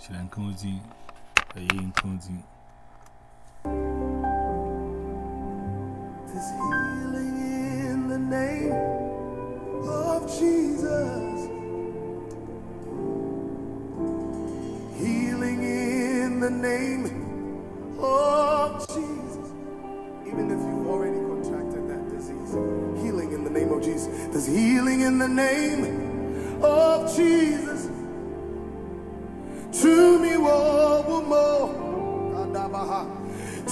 Shirankoji, Ayin Koji. There's healing in the name of Jesus. Healing in the name of Jesus. Even if you've already contracted that disease, healing in the name of Jesus. There's healing in the name of Jesus. Me, oh, oh, oh. wo more.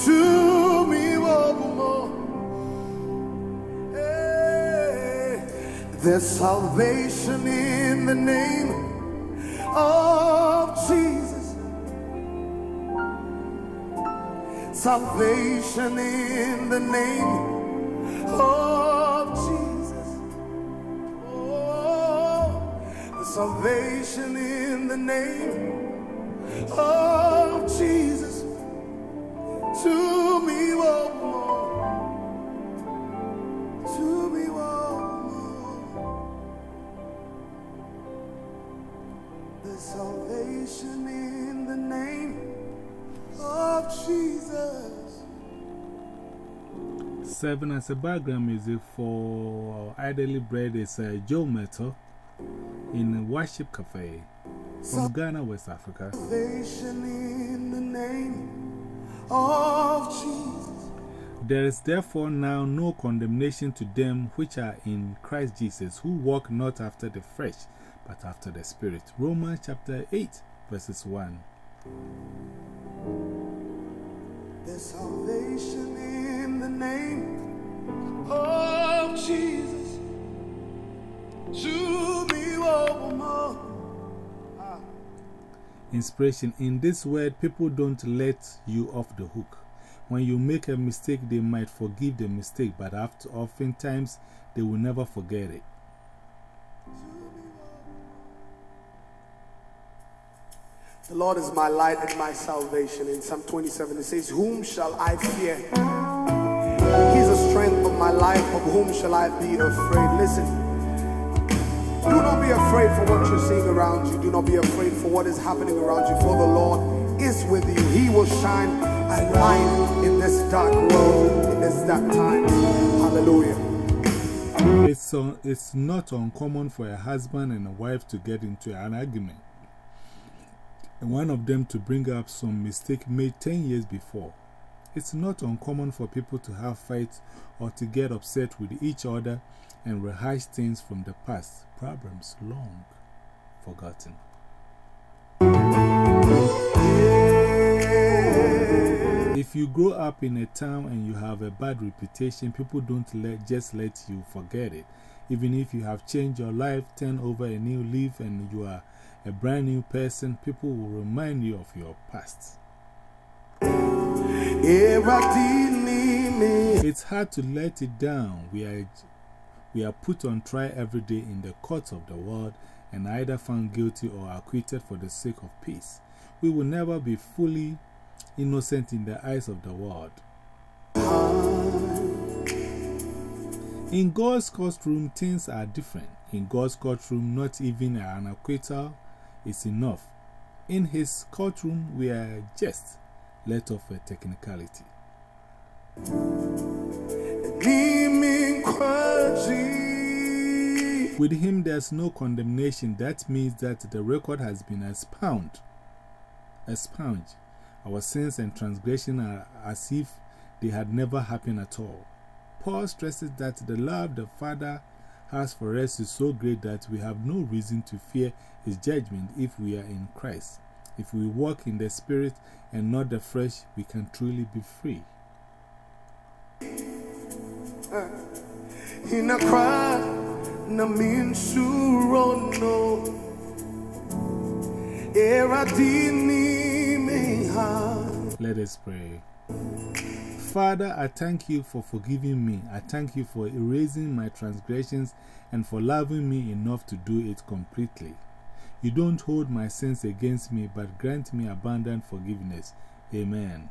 To me, wo more. Hey, There's salvation in the name of Jesus. Salvation in the name of Jesus. Oh, the salvation in the name of Jesus. To me, one more. To me, one more. The salvation in the name of Jesus. Serving as a background music for Idly Bread is uh, Joe Metal in Worship Cafe from Ghana, West Africa. The name of Jesus. There is therefore now no condemnation to them which are in Christ Jesus, who walk not after the flesh, but after the Spirit. Romans chapter 8, verses 1. There's salvation in the name of Jesus. Inspiration In this word, people don't let you off the hook. When you make a mistake, they might forgive the mistake, but after, oftentimes they will never forget it. The Lord is my light and my salvation. In Psalm 27, it says, Whom shall I fear? He's the strength of my life. Of whom shall I be afraid? Listen, do not be afraid for what you're seeing around you. Do not be afraid for what is happening around you. For the Lord is with you. He will shine a light in this dark world, in this dark time. Hallelujah. It's, un it's not uncommon for a husband and a wife to get into an argument, and one of them to bring up some mistake made 10 years before. It's not uncommon for people to have fights or to get upset with each other and rehash things from the past, problems long forgotten. If you grow up in a town and you have a bad reputation, people don't let, just let you forget it. Even if you have changed your life, turned over a new leaf, and you are a brand new person, people will remind you of your past. It's hard to let it down. We are, we are put on trial every day in the courts of the world and either found guilty or acquitted for the sake of peace. We will never be fully innocent in the eyes of the world. In God's courtroom, things are different. In God's courtroom, not even an acquittal is enough. In His courtroom, we are just let off a technicality. With Him, there's no condemnation. That means that the record has been expounded. Expunged. Our sins and transgression are as if they had never happened at all. Paul stresses that the love the Father has for us is so great that we have no reason to fear His judgment if we are in Christ. If we walk in the Spirit and not the flesh, we can truly be free. In a cry, na min surono. Eradini meha. Let us pray. Father, I thank you for forgiving me. I thank you for erasing my transgressions and for loving me enough to do it completely. You don't hold my sins against me, but grant me abundant forgiveness. Amen.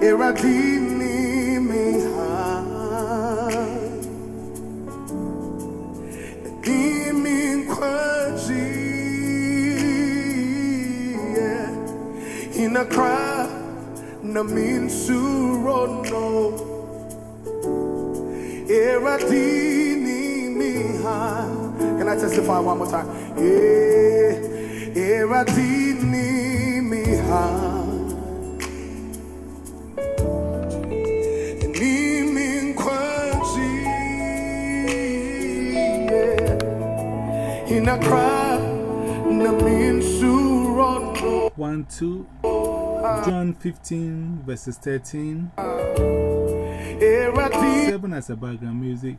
Eradini meha. Hinakra Namin Surono Eradini Miha. Can I testify one more time? Eh, Eradini Miha. Nimin One, Hinakra John 15, verses 13. 7 as a background music.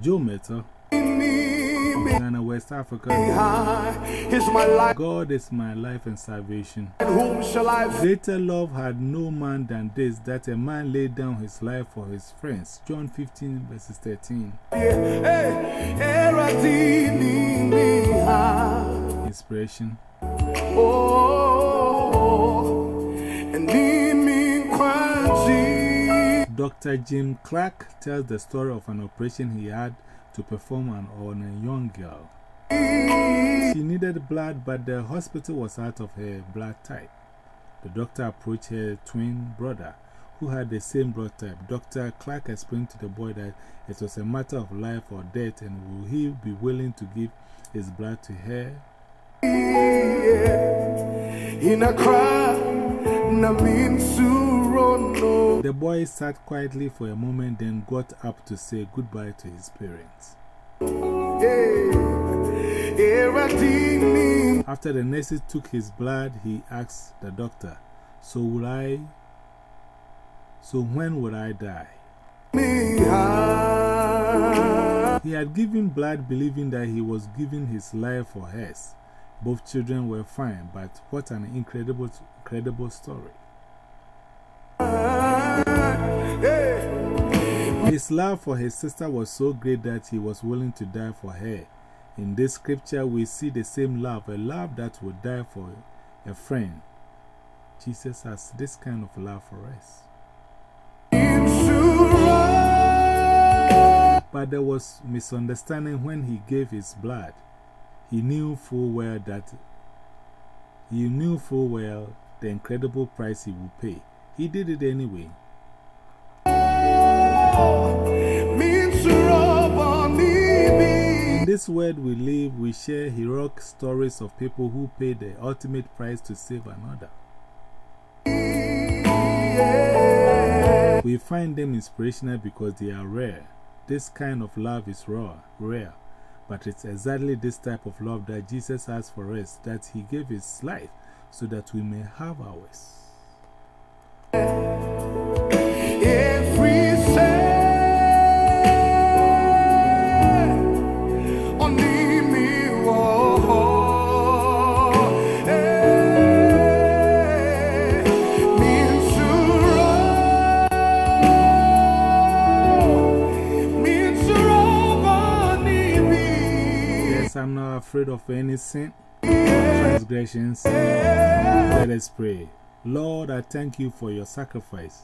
Joe Metal, Ghana, West Africa. God is my life and salvation. Greater love had no man than this, that a man laid down his life for his friends. John 15, verses 13. Hey, Eradini Miha. Inspiration. Oh, Dr. Jim Clark tells the story of an operation he had to perform on, a young girl. She needed blood, but the hospital was out of her blood type. The doctor approached her twin brother, who had the same blood type. Dr. Clark explained to the boy that it was a matter of life or death, and will he be willing to give his blood to her? In a Surono. The boy sat quietly for a moment, then got up to say goodbye to his parents. After the nurses took his blood, he asked the doctor, So will I? So when would I die? He had given blood believing that he was giving his life for hers. Both children were fine, but what an incredible, incredible story. His love for his sister was so great that he was willing to die for her. In this scripture, we see the same love, a love that would die for a friend. Jesus has this kind of love for us. But there was misunderstanding when he gave his blood. He knew full well that he knew full well the incredible price he would pay. He did it anyway. In this world we live, we share heroic stories of people who paid the ultimate price to save another. We find them inspirational because they are rare. This kind of love is raw, rare, but it's exactly this type of love that Jesus has for us, that He gave His life so that we may have ours. Yes, I'm not afraid of any sin or transgressions. Let us pray. Lord, I thank you for your sacrifice.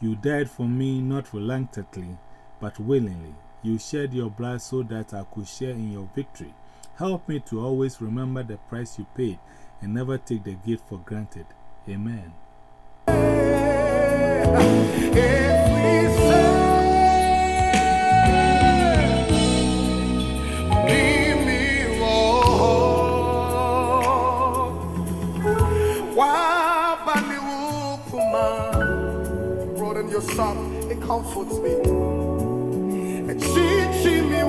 You died for me not reluctantly, but willingly. You shed your blood so that I could share in your victory. Help me to always remember the price you paid and never take the gift for granted. Amen. Your it comforts me. And she, she me.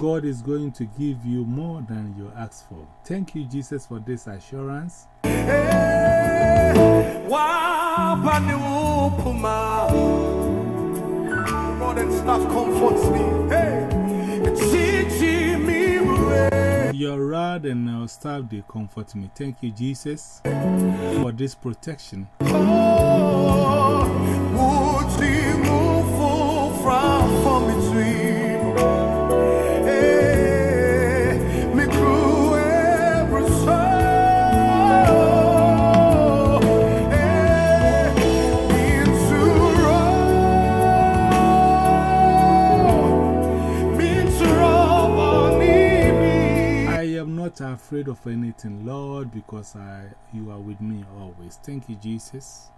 God is going to give you more than you ask for. Thank you, Jesus, for this assurance. Eh, More than stuff comforts me. Hey, teaching me. Your rod and your staff, they comfort me. Thank you, Jesus, for this protection. Oh, afraid of anything, Lord, because I, you are with me always. Thank you, Jesus.